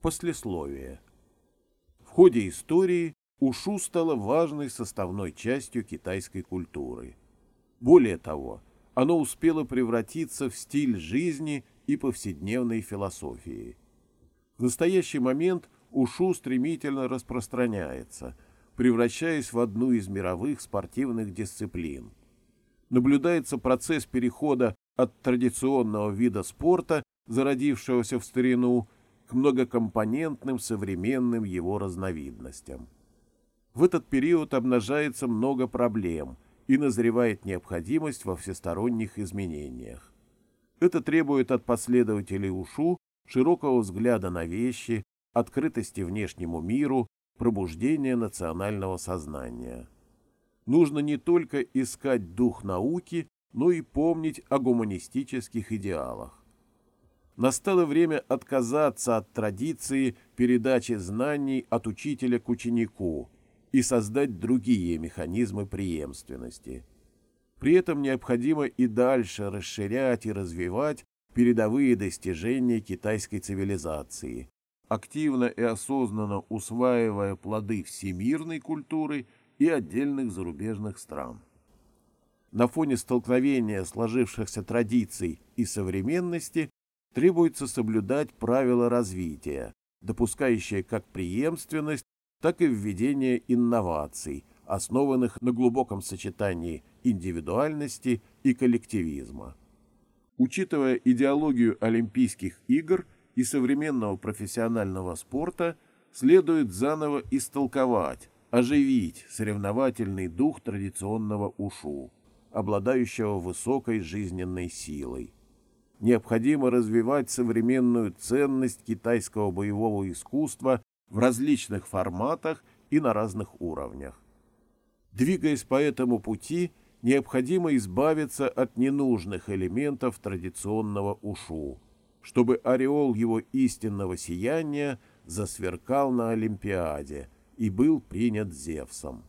Послесловие. В ходе истории ушу стало важной составной частью китайской культуры. Более того, оно успело превратиться в стиль жизни и повседневной философии. В настоящий момент ушу стремительно распространяется, превращаясь в одну из мировых спортивных дисциплин. Наблюдается процесс перехода от традиционного вида спорта, зародившегося в старину, к многокомпонентным современным его разновидностям. В этот период обнажается много проблем и назревает необходимость во всесторонних изменениях. Это требует от последователей УШУ широкого взгляда на вещи, открытости внешнему миру, пробуждения национального сознания. Нужно не только искать дух науки, но и помнить о гуманистических идеалах настало время отказаться от традиции передачи знаний от учителя к ученику и создать другие механизмы преемственности. При этом необходимо и дальше расширять и развивать передовые достижения китайской цивилизации, активно и осознанно усваивая плоды всемирной культуры и отдельных зарубежных стран. На фоне столкновения сложившихся традиций и современности требуется соблюдать правила развития, допускающие как преемственность, так и введение инноваций, основанных на глубоком сочетании индивидуальности и коллективизма. Учитывая идеологию Олимпийских игр и современного профессионального спорта, следует заново истолковать, оживить соревновательный дух традиционного ушу, обладающего высокой жизненной силой необходимо развивать современную ценность китайского боевого искусства в различных форматах и на разных уровнях. Двигаясь по этому пути, необходимо избавиться от ненужных элементов традиционного ушу, чтобы ореол его истинного сияния засверкал на Олимпиаде и был принят Зевсом.